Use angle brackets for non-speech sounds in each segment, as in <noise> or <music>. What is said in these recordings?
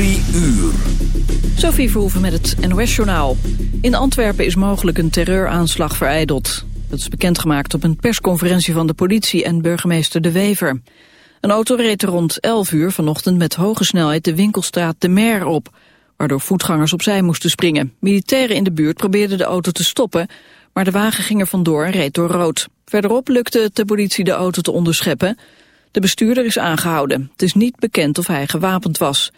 Drie uur. Sophie Verhoeven met het NOS-journaal. In Antwerpen is mogelijk een terreuraanslag vereideld. Dat is bekendgemaakt op een persconferentie van de politie en burgemeester De Wever. Een auto reed er rond 11 uur vanochtend met hoge snelheid de winkelstraat De Mer op, waardoor voetgangers opzij moesten springen. Militairen in de buurt probeerden de auto te stoppen, maar de wagen ging er vandoor en reed door rood. Verderop lukte het de politie de auto te onderscheppen. De bestuurder is aangehouden. Het is niet bekend of hij gewapend was.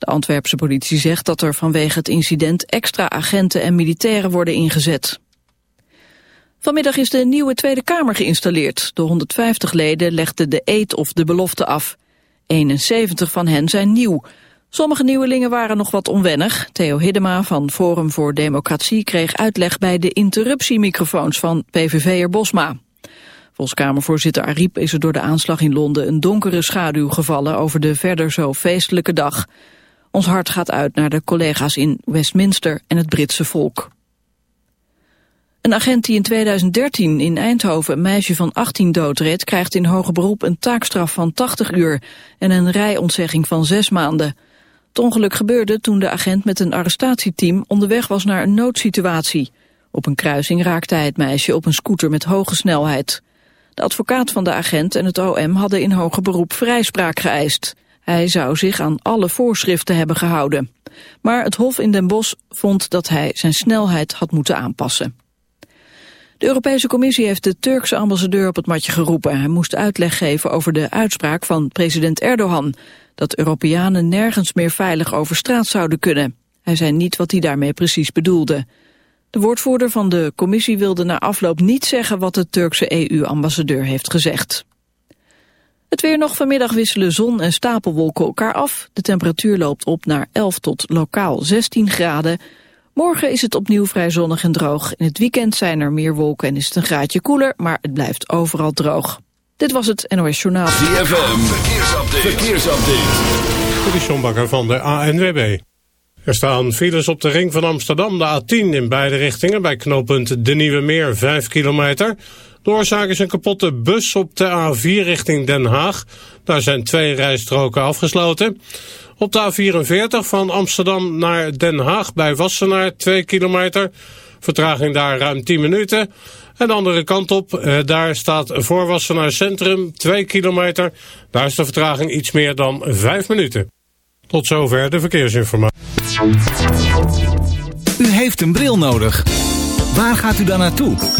De Antwerpse politie zegt dat er vanwege het incident extra agenten en militairen worden ingezet. Vanmiddag is de nieuwe Tweede Kamer geïnstalleerd. De 150 leden legden de eed of de belofte af. 71 van hen zijn nieuw. Sommige nieuwelingen waren nog wat onwennig. Theo Hiddema van Forum voor Democratie kreeg uitleg bij de interruptiemicrofoons van PVV'er Bosma. Volgens Kamervoorzitter Ariep is er door de aanslag in Londen een donkere schaduw gevallen over de verder zo feestelijke dag. Ons hart gaat uit naar de collega's in Westminster en het Britse volk. Een agent die in 2013 in Eindhoven een meisje van 18 doodreed... krijgt in hoger beroep een taakstraf van 80 uur en een rijontzegging van 6 maanden. Het ongeluk gebeurde toen de agent met een arrestatieteam onderweg was naar een noodsituatie. Op een kruising raakte hij het meisje op een scooter met hoge snelheid. De advocaat van de agent en het OM hadden in hoger beroep vrijspraak geëist. Hij zou zich aan alle voorschriften hebben gehouden. Maar het Hof in Den Bosch vond dat hij zijn snelheid had moeten aanpassen. De Europese Commissie heeft de Turkse ambassadeur op het matje geroepen. Hij moest uitleg geven over de uitspraak van president Erdogan... dat Europeanen nergens meer veilig over straat zouden kunnen. Hij zei niet wat hij daarmee precies bedoelde. De woordvoerder van de commissie wilde na afloop niet zeggen wat de Turkse EU-ambassadeur heeft gezegd. Het weer nog vanmiddag wisselen zon en stapelwolken elkaar af. De temperatuur loopt op naar 11 tot lokaal 16 graden. Morgen is het opnieuw vrij zonnig en droog. In het weekend zijn er meer wolken en is het een graadje koeler, maar het blijft overal droog. Dit was het NOS Journaal. ZFM, verkeersupdate. verkeersupdate. De Sjombakker van de ANWB. Er staan files op de ring van Amsterdam, de A10 in beide richtingen... bij knooppunt De Nieuwe Meer, 5 kilometer. De oorzaak is een kapotte bus op de A4 richting Den Haag. Daar zijn twee rijstroken afgesloten. Op de A44 van Amsterdam naar Den Haag bij Wassenaar, 2 kilometer. Vertraging daar ruim 10 minuten. En de andere kant op, eh, daar staat voor Wassenaar Centrum, 2 kilometer. Daar is de vertraging iets meer dan 5 minuten. Tot zover de verkeersinformatie. U heeft een bril nodig. Waar gaat u dan naartoe?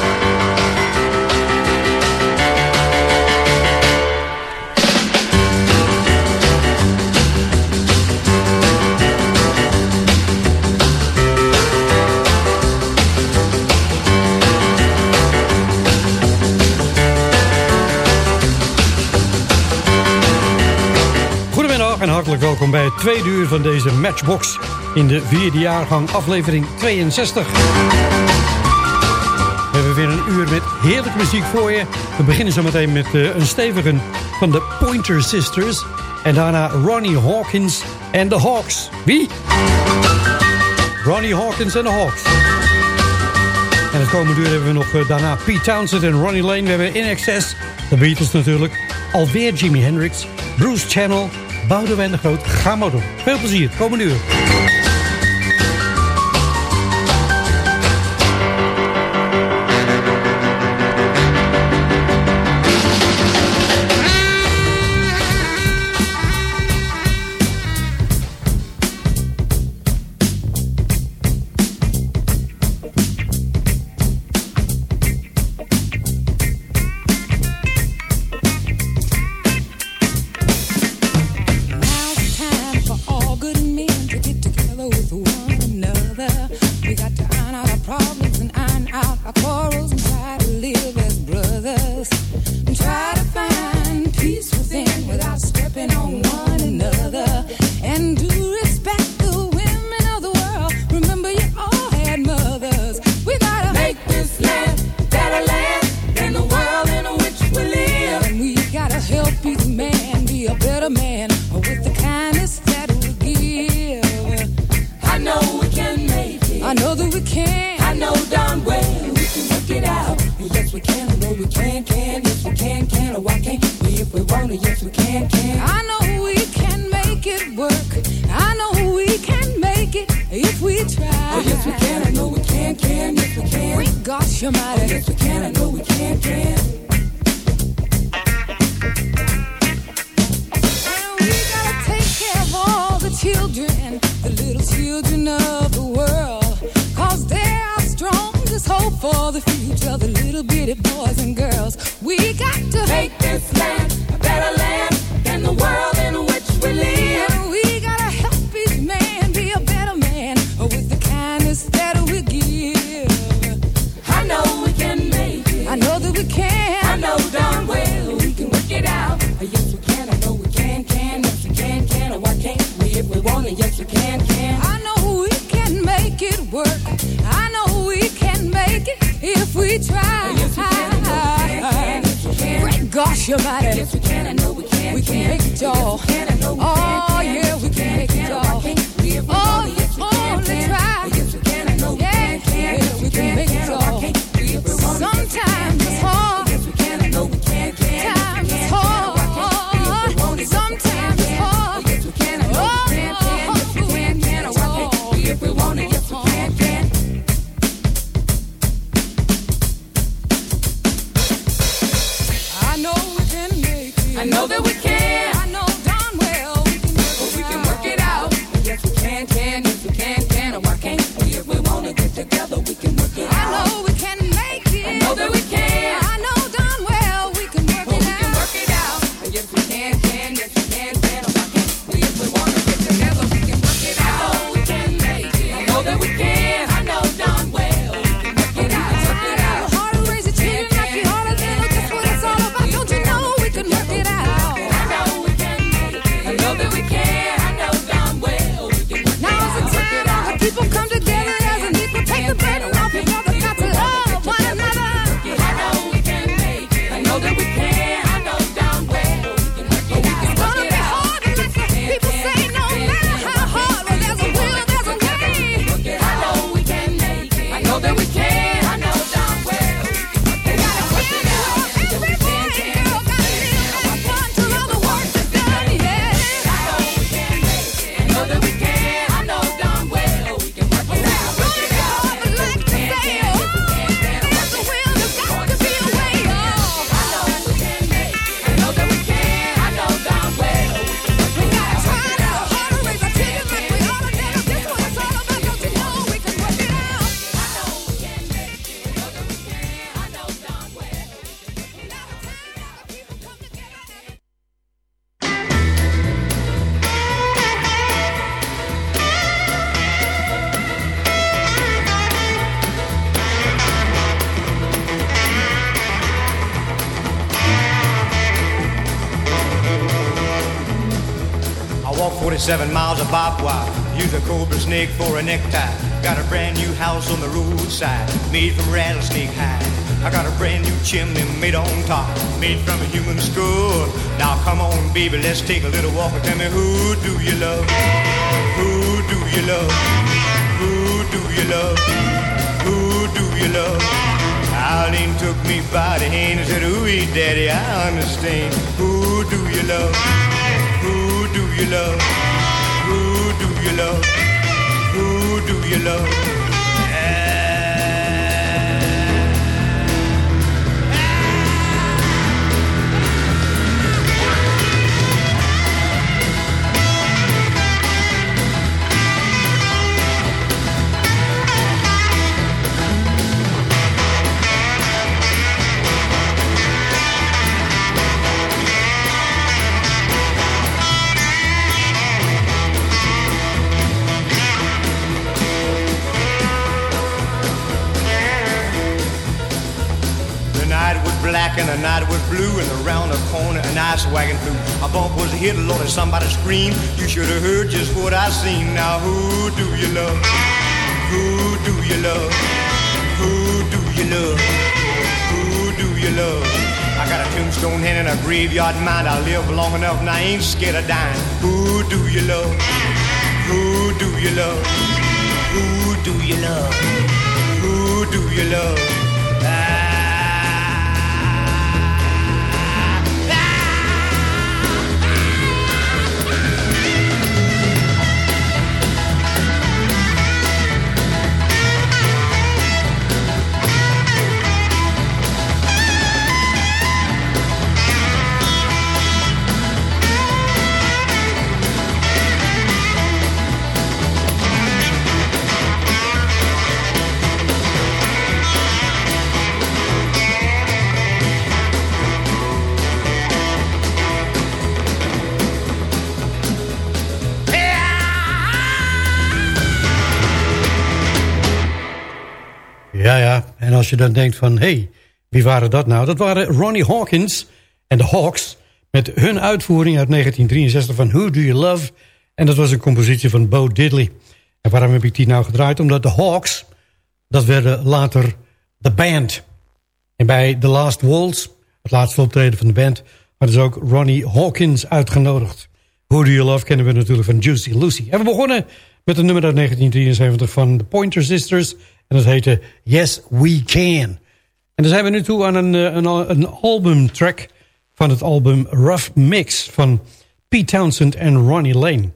Welkom bij het tweede uur van deze Matchbox in de vierde jaargang aflevering 62. We hebben we weer een uur met heerlijke muziek voor je. We beginnen zo meteen met uh, een stevige van de Pointer Sisters. En daarna Ronnie Hawkins en de Hawks. Wie? Ronnie Hawkins en de Hawks. En het komende uur hebben we nog uh, daarna Pete Townsend en Ronnie Lane. We hebben In Excess, de Beatles natuurlijk. Alweer Jimi Hendrix, Bruce Channel, Boudewijn de Groot. Ga maar door. Veel plezier, komende uur. gosh, you're mighty. Yes, we can, I know we can. We can, make it, y'all. oh, yeah, we can make it, y'all. Oh, you only oh, try. Use a cobra snake for a necktie. Got a brand new house on the roadside, made from rattlesnake hide. I got a brand new chimney made on top, made from a human skull. Now come on, baby, let's take a little walk and tell me who do you love? Who do you love? Who do you love? Who do you love? Eileen took me by the hand and said, Ooh, daddy, I understand. Who do you love? Who do you love? Who do you love? Who do you love? Blue and around the corner an ice wagon flew. A bump was hit, Lord, and somebody screamed. You should have heard just what I seen. Now who do you love? Who do you love? Who do you love? Who do you love? I got a tombstone hand and a graveyard mind. I live long enough and I ain't scared of dying. Who do you love? Who do you love? Who do you love? Who do you love? Je dan denkt van, hé, hey, wie waren dat nou? Dat waren Ronnie Hawkins en de Hawks... met hun uitvoering uit 1963 van Who Do You Love... en dat was een compositie van Bo Diddley. En waarom heb ik die nou gedraaid? Omdat de Hawks, dat werden later de band. En bij The Last Waltz, het laatste optreden van de band... hadden ze ook Ronnie Hawkins uitgenodigd. Who Do You Love kennen we natuurlijk van Juicy Lucy. En we begonnen met een nummer uit 1973 van de Pointer Sisters... En dat heette Yes We Can. En dan zijn we nu toe aan een, eh, een, een albumtrack van het album Rough Mix van Pete Townsend en Ronnie Lane.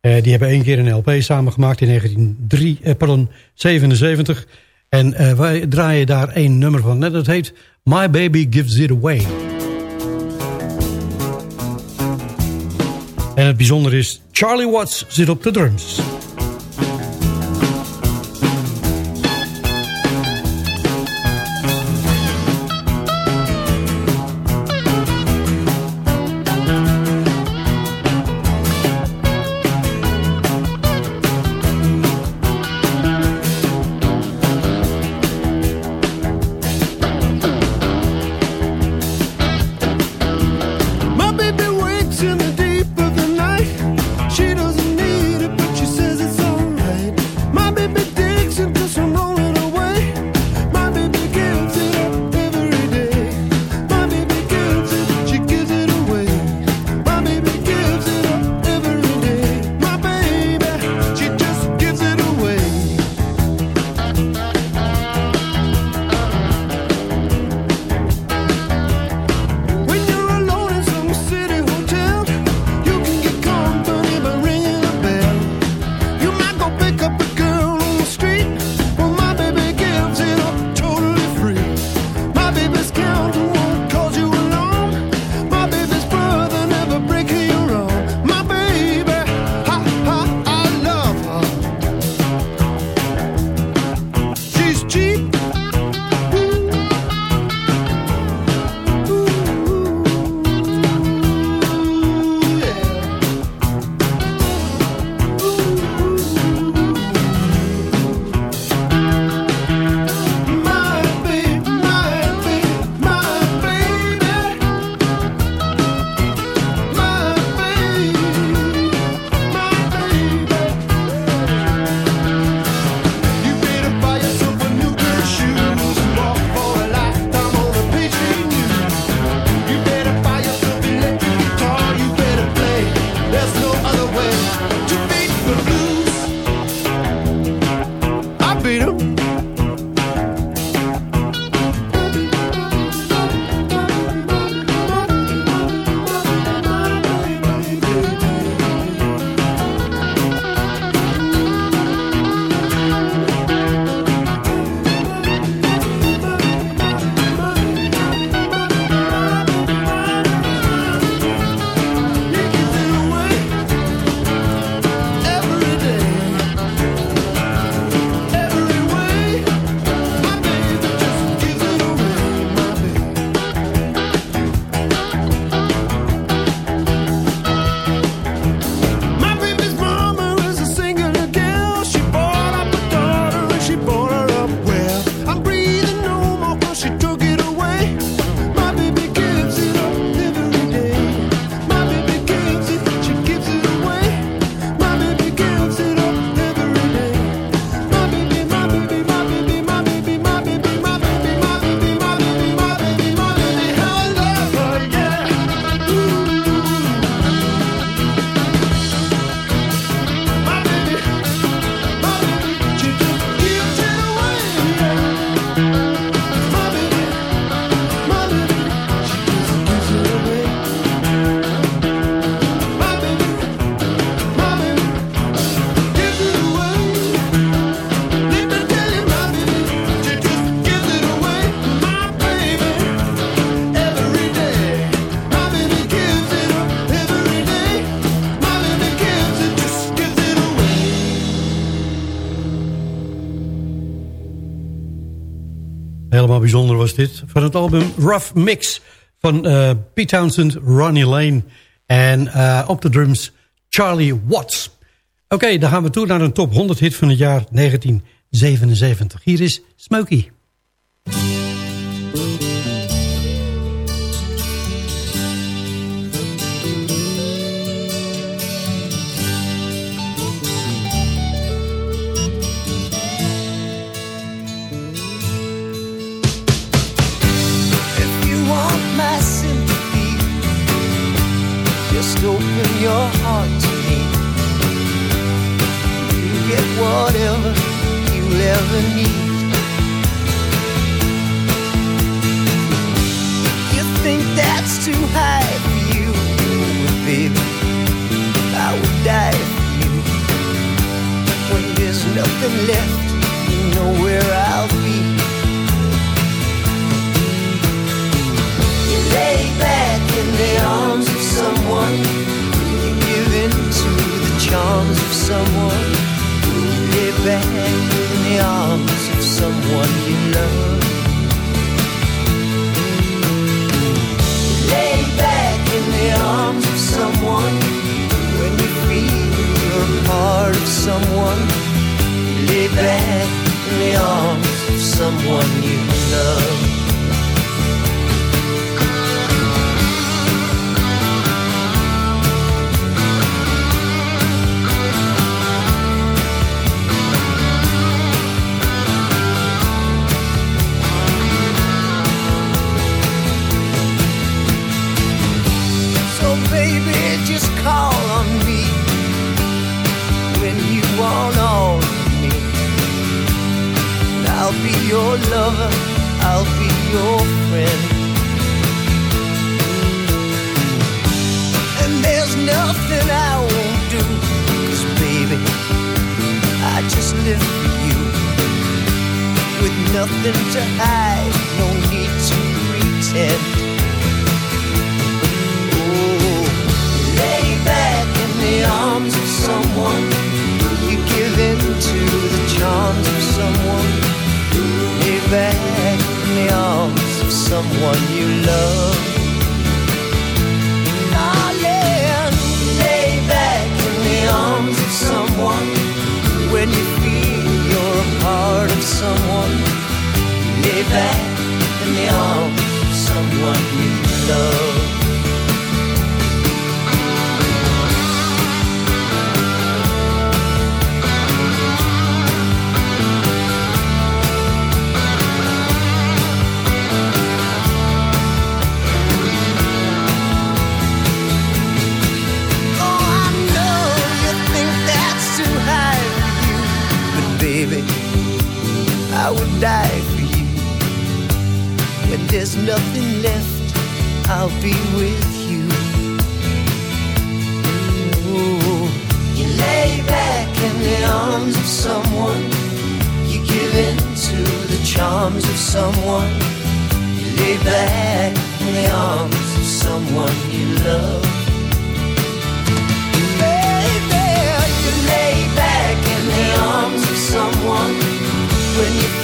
Uh, die hebben één keer een LP samengemaakt in 1977. Eh, en uh, wij draaien daar één nummer van. En dat heet My Baby Gives It Away. En het bijzondere is, Charlie Watts zit op de drums. Helemaal bijzonder was dit. Van het album Rough Mix van uh, Pete Townsend, Ronnie Lane en uh, op de drums Charlie Watts. Oké, dan gaan we toe naar een top 100 hit van het jaar 1977. Hier is Smokey. Your heart to me. You get whatever you ever need. You think that's too high for you, baby? I would die for you. When there's nothing left, you know where I'll be. You lay back in the arms of someone you give in to the charms of someone. You Lay back in the arms of someone you love Lay back in the arms of someone. When you feel you're part of someone Lay back in the arms of someone you love I'll be your lover, I'll be your friend. And there's nothing I won't baby, I just live for you. With nothing to hide, no need to pretend. Arms of someone, you give in to the charms of someone Lay back in the arms of someone you love. Darling, lay back in the arms of someone when you feel you're a part of someone. Lay back in the arms of someone you love. Die for you. When there's nothing left, I'll be with you. Ooh. You lay back in the arms of someone. You give in to the charms of someone. You lay back in the arms of someone you love. Baby, you lay back in the arms of someone when you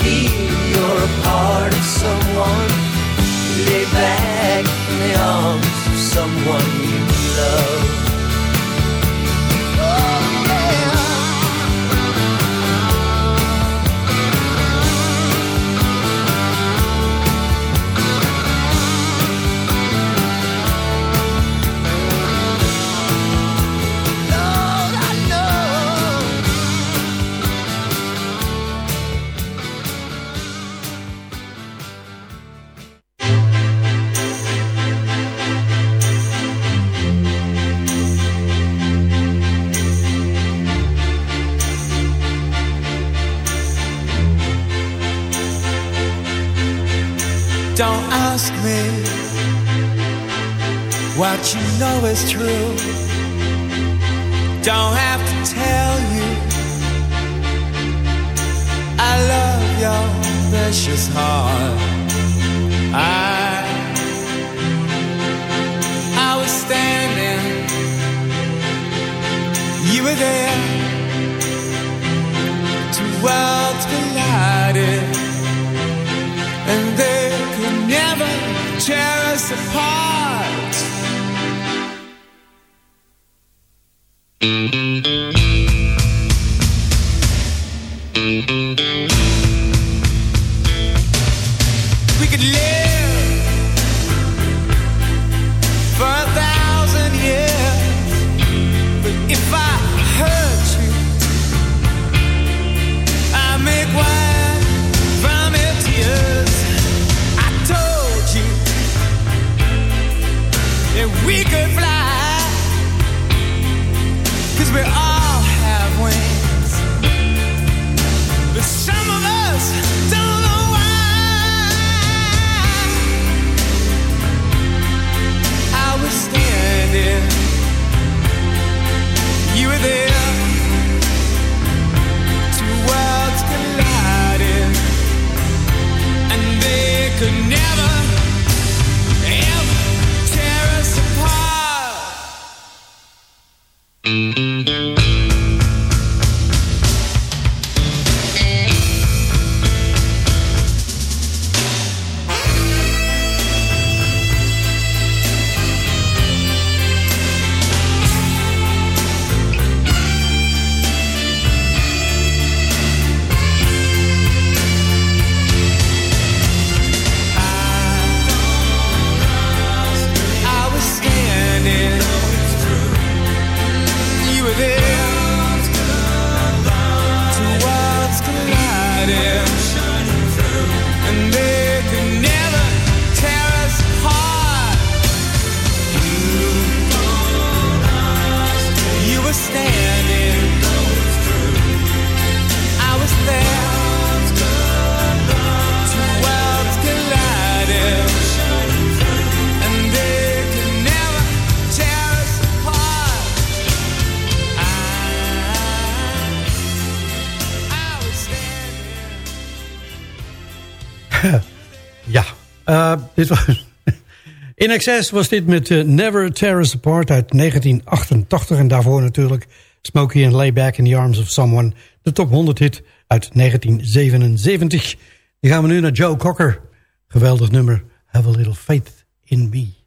someone and we could fly. Cause we all have wings. But some of us don't know why. I was standing, you were there. Two worlds colliding, and they could never. Dit was... <laughs> In Excess was dit met uh, Never Tear Us Apart uit 1988. En daarvoor natuurlijk Smokey and Layback in the Arms of Someone. De top 100 hit uit 1977. Dan gaan we nu naar Joe Cocker. Geweldig nummer. Have a Little Faith in Me.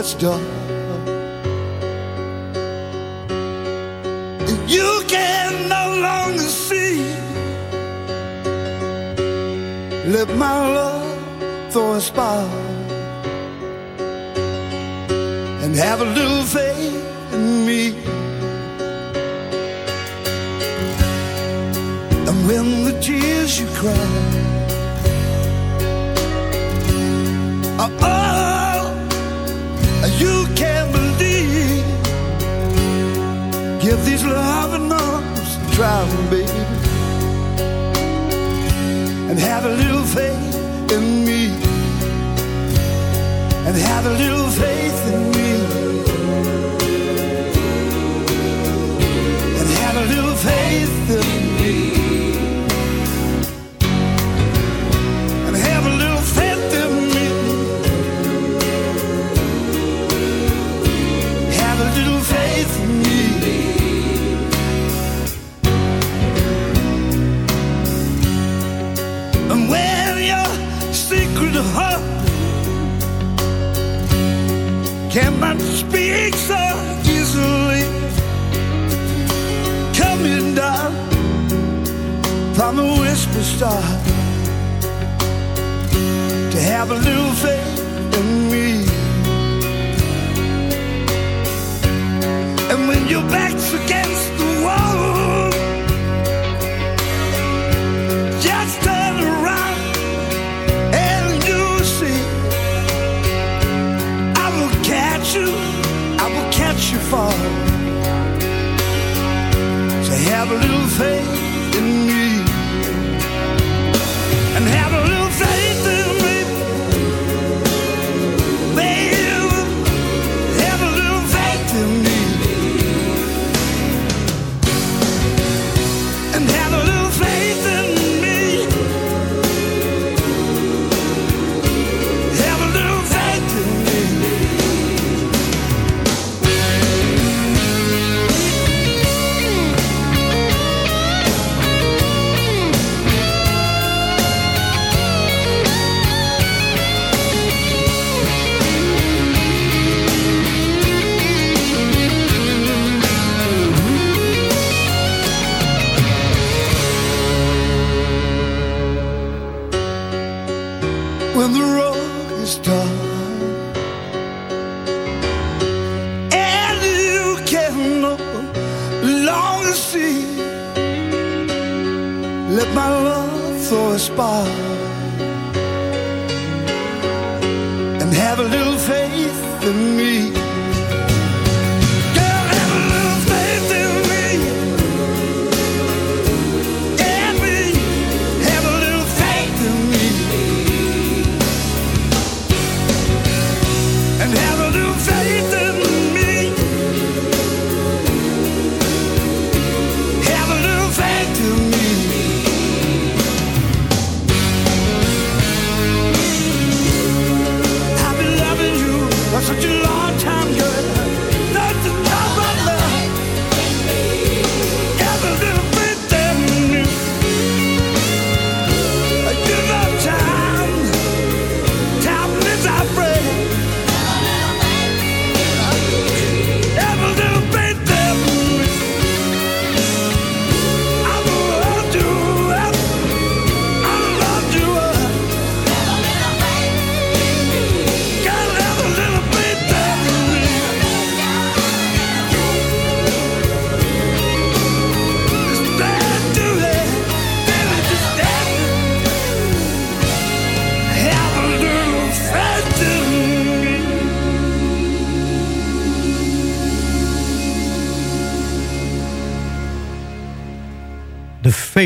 Dark. And you can no longer see. Let my love throw a spark and have a little faith in me. And when the tears you cry these loving a try, baby, and have a little faith in me, and have a little faith in me, cannot speak so easily. Coming down from the whisper star to have a little faith in me. And when your back's against have a little faith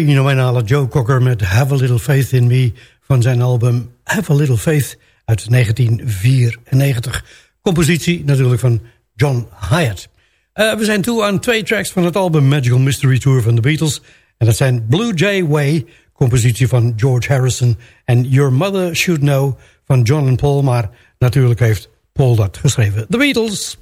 fenomenale Joe Cocker met Have a Little Faith in Me... van zijn album Have a Little Faith uit 1994. Compositie natuurlijk van John Hyatt. Eh, we zijn toe aan twee tracks van het album Magical Mystery Tour van de Beatles. En dat zijn Blue Jay Way, compositie van George Harrison... en Your Mother Should Know van John en Paul. Maar natuurlijk heeft Paul dat geschreven. The Beatles.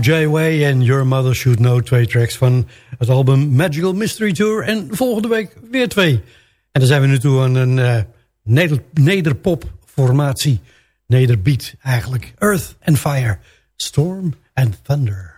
Jay Way en Your Mother Should Know. Twee tracks van het album Magical Mystery Tour. En volgende week weer twee. En dan zijn we nu toe aan een uh, neder, nederpop formatie. Nederbeat eigenlijk. Earth and Fire. Storm and Thunder.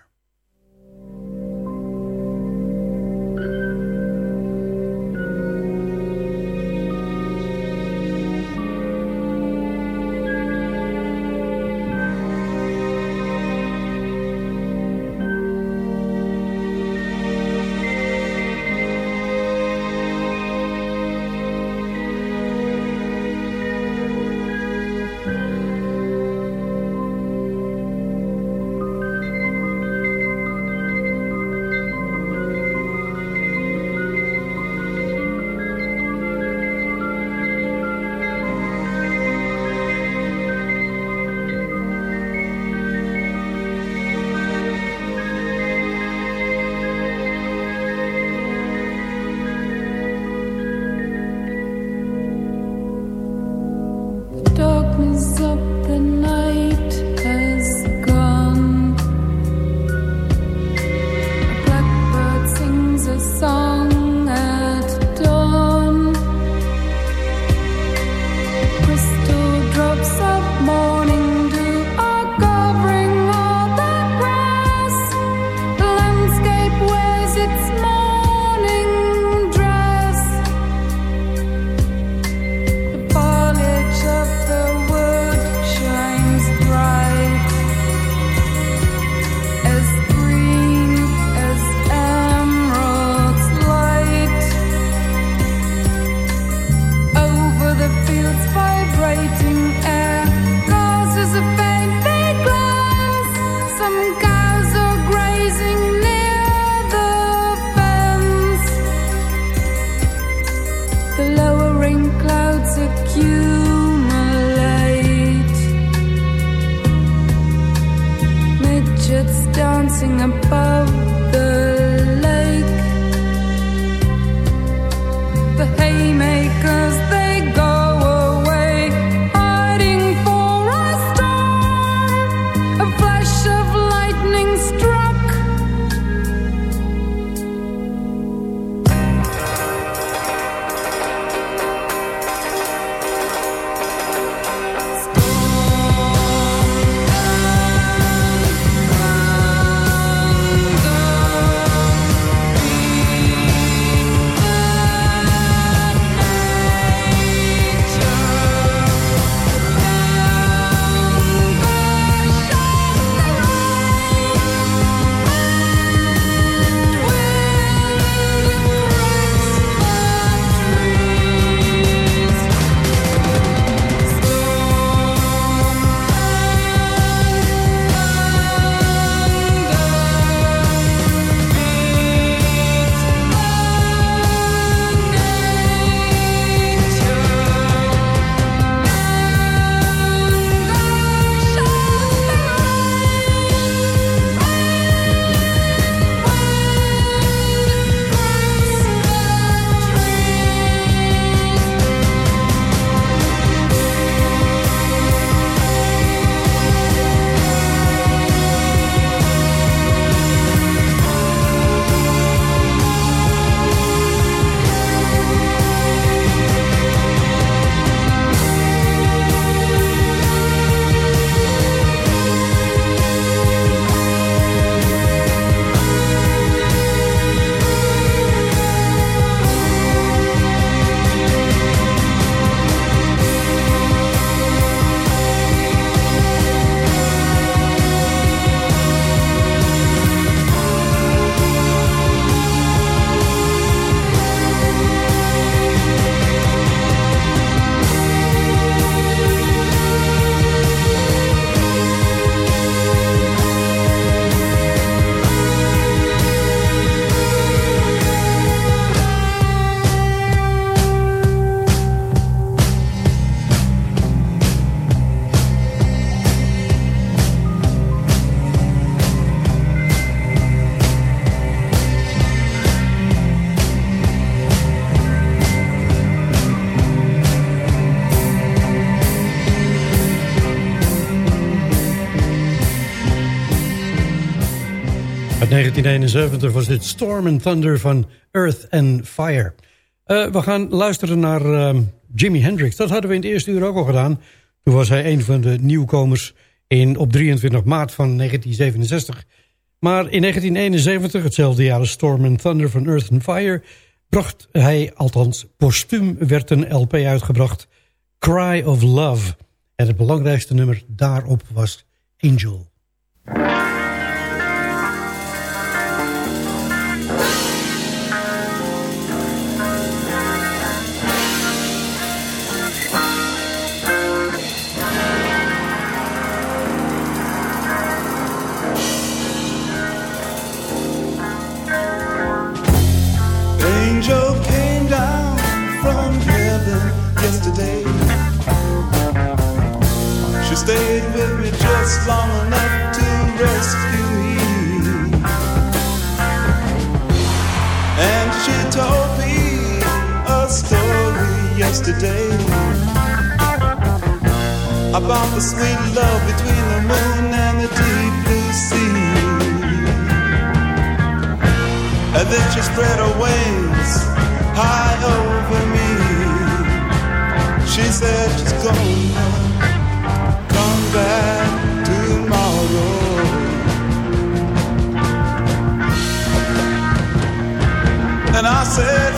1971 was dit Storm and Thunder van Earth and Fire. Uh, we gaan luisteren naar uh, Jimi Hendrix. Dat hadden we in het eerste uur ook al gedaan. Toen was hij een van de nieuwkomers in, op 23 maart van 1967. Maar in 1971, hetzelfde jaar als Storm and Thunder van Earth and Fire... bracht hij, althans postuum, werd een LP uitgebracht... Cry of Love. En het belangrijkste nummer daarop was Angel. About the sweet love between the moon and the deep blue sea. And then she spread her wings high over me. She said she's gonna come back tomorrow. And I said,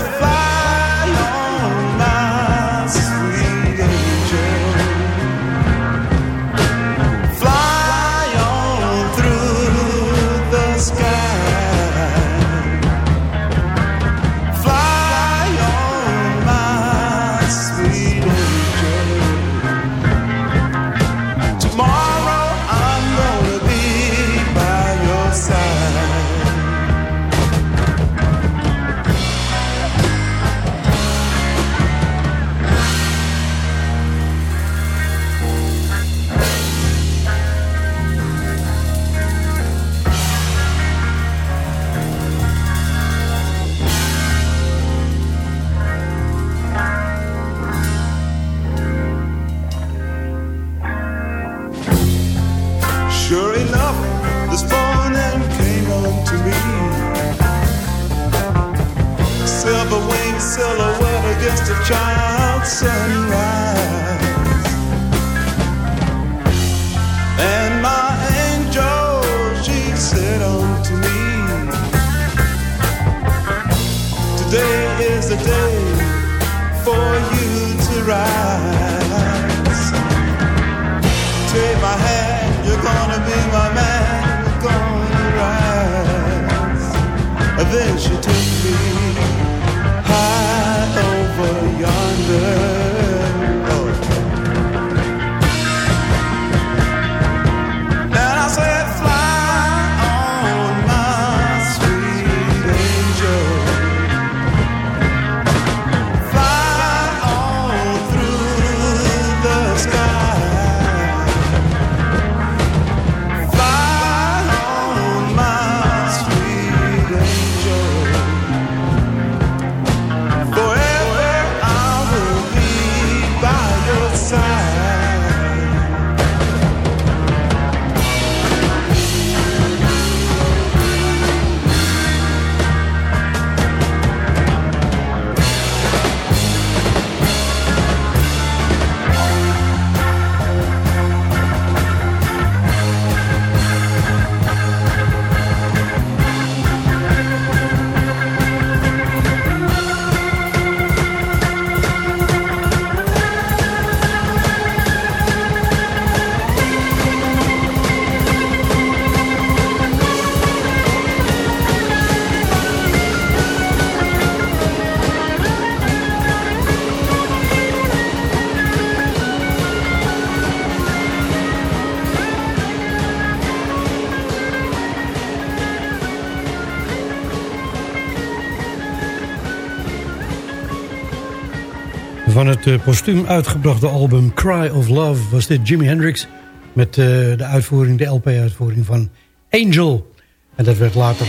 Van het uh, postuum uitgebrachte album Cry of Love was dit Jimi Hendrix... met uh, de uitvoering, de LP-uitvoering van Angel. En dat werd later...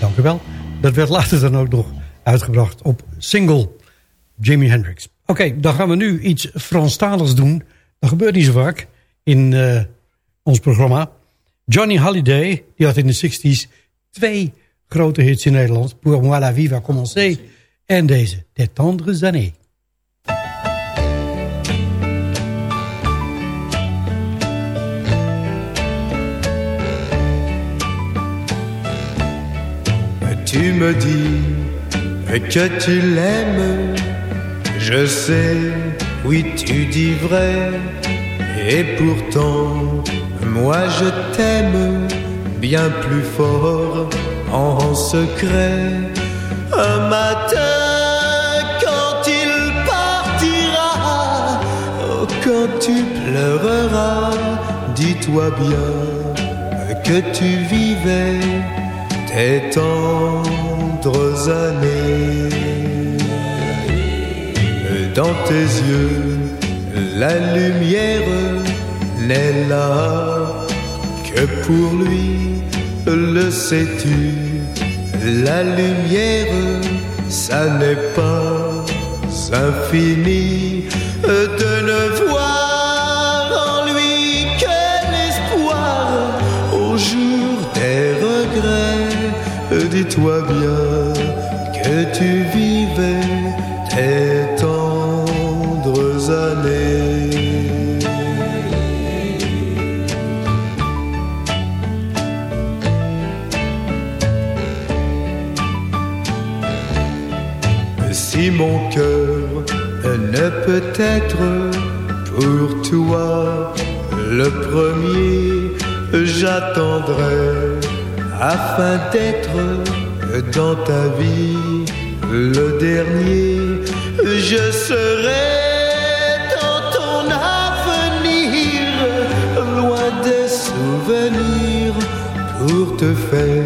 Dank u wel. Dat werd later dan ook nog uitgebracht op single Jimi Hendrix. Oké, dan gaan we nu iets Franstaligs doen. Dat gebeurt niet zo vaak in uh, ons programma. Johnny Halliday, die had in de 60s twee grote hits in Nederland. Pour moi la vie va commencer. En deze, Des tendres années. Tu me dis que tu l'aimes, je sais, oui tu dis vrai, et pourtant moi je t'aime bien plus fort en secret. Un matin quand il partira, oh, quand tu pleureras, dis-toi bien que tu vivais tes tendres années. Dans tes yeux, la lumière n'est là que pour lui, le sais-tu. La lumière, ça n'est pas infini de ne voir en lui que l'espoir au jour des regrets. Dis-toi bien que tu vivais ne peut être pour toi le premier, j'attendrai afin d'être dans ta vie le dernier. Je serai dans ton avenir, loin des souvenirs, pour te faire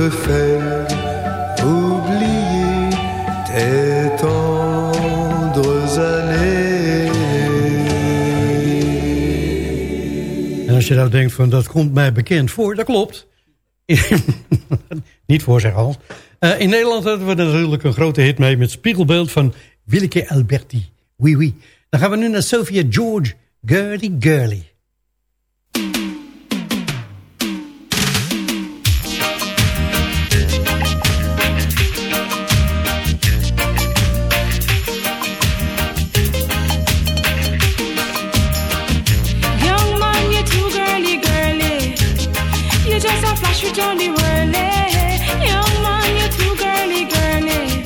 te faire oublier tes tendres années. En als je nou denkt van dat komt mij bekend voor, dat klopt. <laughs> Niet voor zeg Hans. Eh, in Nederland hadden we natuurlijk een grote hit mee met Spiegelbeeld van Willeke Alberti. Oui, oui. Dan gaan we nu naar Sophia George, Girly Girly. With whirly. Eh? Young man, you're too girly, girly.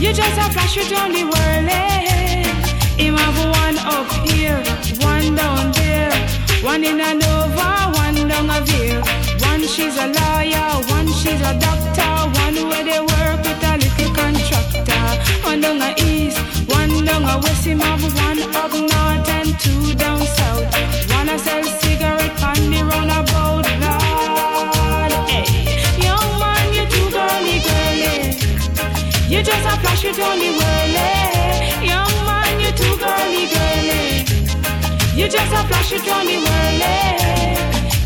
You just a flash on the whirly. Him have one up here, one down there, one in a Nova, one down a veer. One she's a lawyer, one she's a doctor, one where they work with a little contractor. One down a east, one down a west. Him have one up north and two down south. One a sell You flash it on the whirly. Young man, you too girly, girly. You just a flash it on the whirly.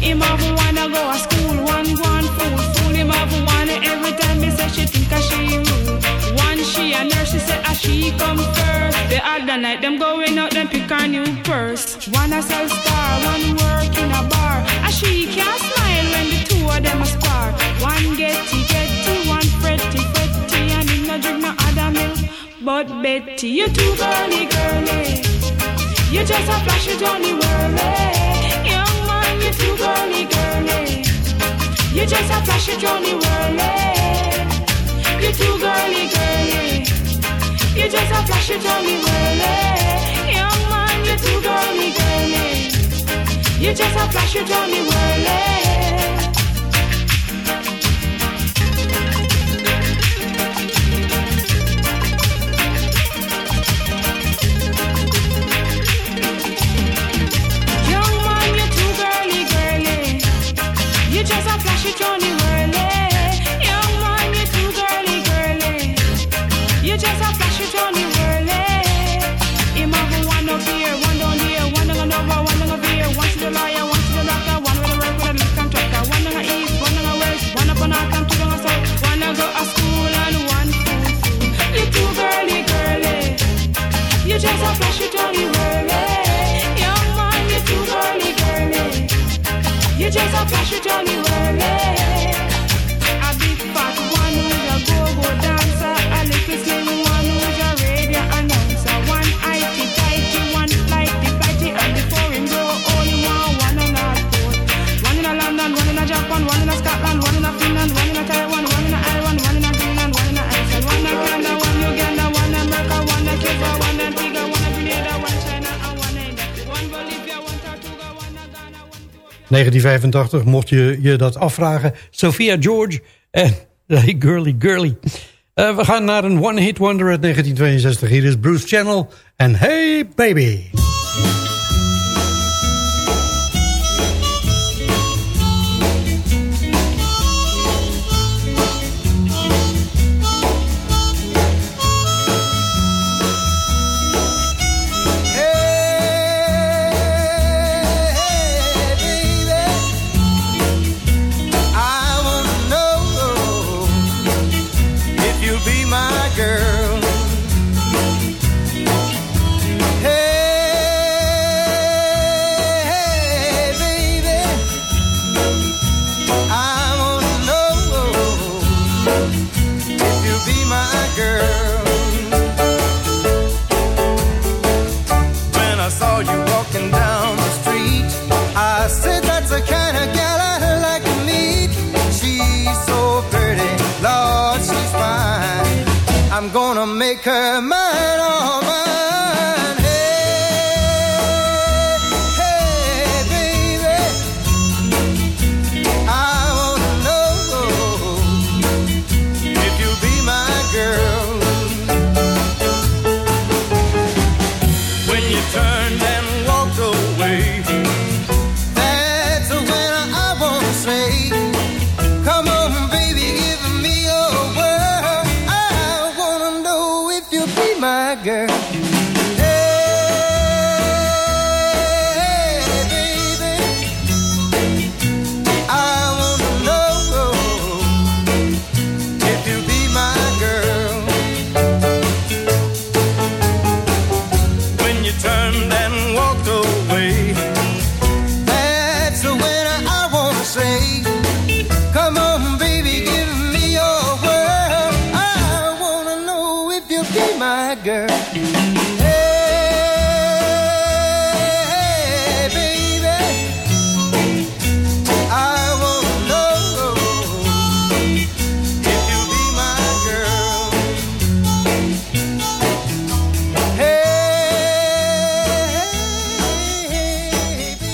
Him have wanna go to school, one one fool, fool him have one every time he say she think a she rude. One she a nurse, she say a she come first. The other night them going out, them pick a new purse. One a sell star, one work in a bar. A she can't smile when the two of them But Betty, you're too girly girly. You just a flashy Johnny Whirly. Young man, you're too girly girly. You just a flashy Johnny Whirly. You're too girly girly. You just a flashy Johnny Whirly. Young man, you're too girly girly. You just a flashy Johnny Whirly. 开始找你 1985, mocht je je dat afvragen. Sophia George en <laughs> Hey Girly Girly. Uh, we gaan naar een one-hit wonder uit 1962. Hier is Bruce Channel en Hey Baby.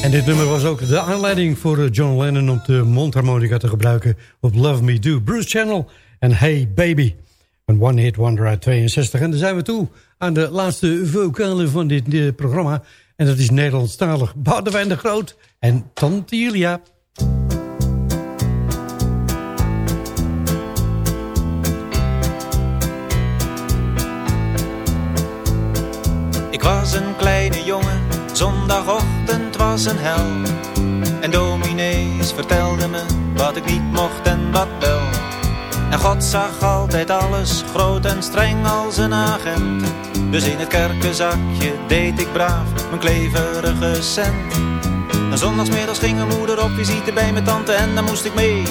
En dit nummer was ook de aanleiding voor eh, John Lennon om de mondharmonica te gebruiken op Love Me Do. Bruce Channel en Hey Baby. Een one-hit wonder uit 62. En dan zijn we toe aan de laatste vocale van dit eh, programma. En dat is Nederlandstalig. Boudewijn de Groot en Tante Julia. Ik was een kleine jongen, zondagochtend was een hel. En dominees vertelde me wat ik niet mocht en wat wel. En God zag altijd alles, groot en streng als een agent. Dus in het kerkenzakje deed ik braaf mijn kleverige cent. En zondagsmiddags ging mijn moeder op visite bij mijn tante en daar moest ik mee.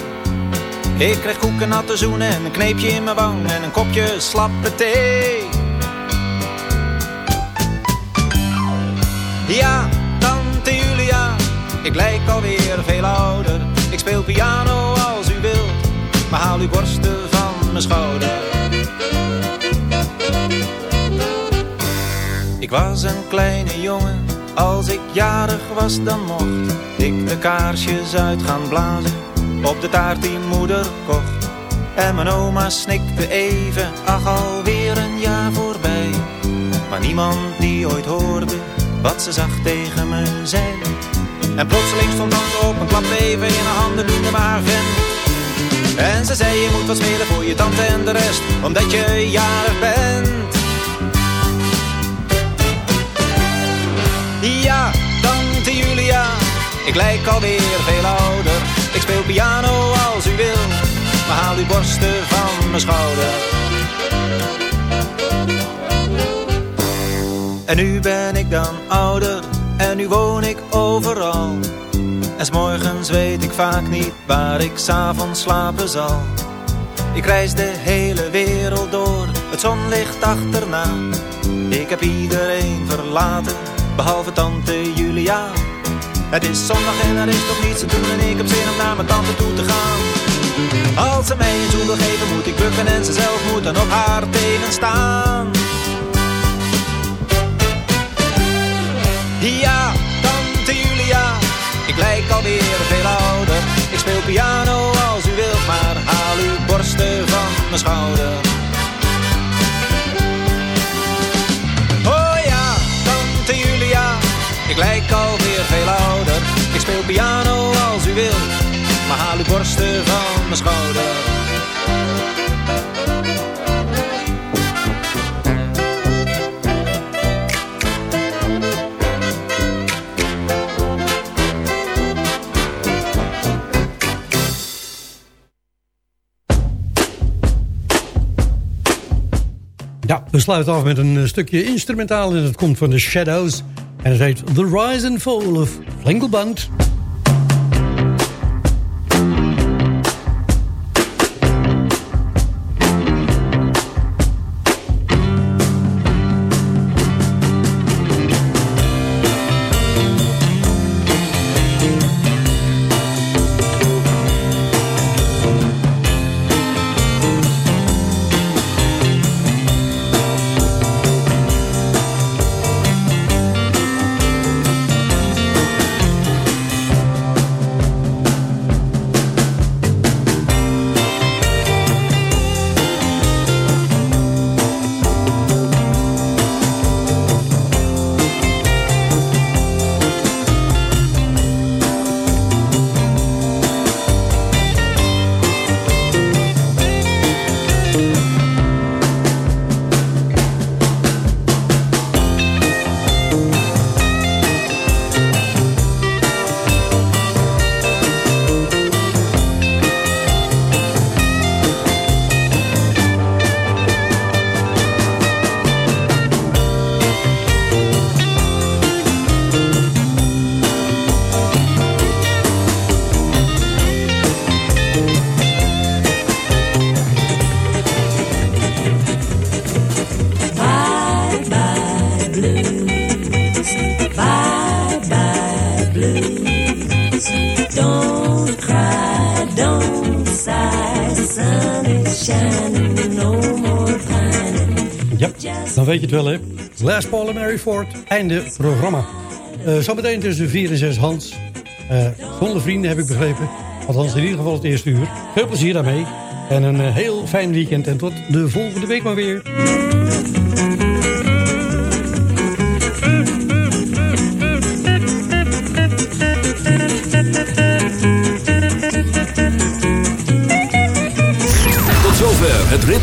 Ik kreeg koeken natte zoenen en een kneepje in mijn wang en een kopje slappe thee. Ja, tante Julia, ik lijk alweer veel ouder. Ik speel piano als u wilt, maar haal uw borsten van mijn schouder. Ik was een kleine jongen, als ik jarig was dan mocht ik de kaarsjes uit gaan blazen op de taart die moeder kocht. En mijn oma snikte even, ach alweer een jaar voorbij. Maar niemand die ooit hoorde wat ze zag tegen me zei. En plotseling stond tante op en klapte even in haar handen haar vent. En ze zei je moet wat spelen voor je tante en de rest, omdat je jarig bent. Ja, tante Julia, ik lijk alweer veel ouder. Ik speel piano als u wil, maar haal uw borsten van mijn schouder. En nu ben ik dan ouder en nu woon ik overal. En morgens weet ik vaak niet waar ik s'avonds slapen zal. Ik reis de hele wereld door, het zonlicht achterna. Ik heb iedereen verlaten, behalve tante Julia. Het is zondag en er is toch niets te doen en ik heb zin om naar mijn tante toe te gaan. Als ze mij een zoen wil geven moet ik bukken en ze zelf moet dan op haar tegenstaan. Ja, tante Julia, Ik lijk alweer veel ouder. Ik speel piano als u wilt, maar haal uw borsten van mijn schouder. Oh ja, tante Julia, ik lijk alweer veel ouder. Ik speel piano als u wilt, maar haal uw borsten van mijn schouder. We sluiten af met een eh, stukje instrumentaal en het komt van The Shadows. En het heet The Rise and Fall of Flinkelband. Weet je het wel, hè. Last Paul en Mary Ford, einde programma. Eh zometeen tussen 4 en 6 Hans. Eh zonder vrienden heb ik begrepen. Althans in ieder geval het eerste uur. Veel plezier daarmee. En een eh, heel fijn weekend. En tot de volgende week maar weer.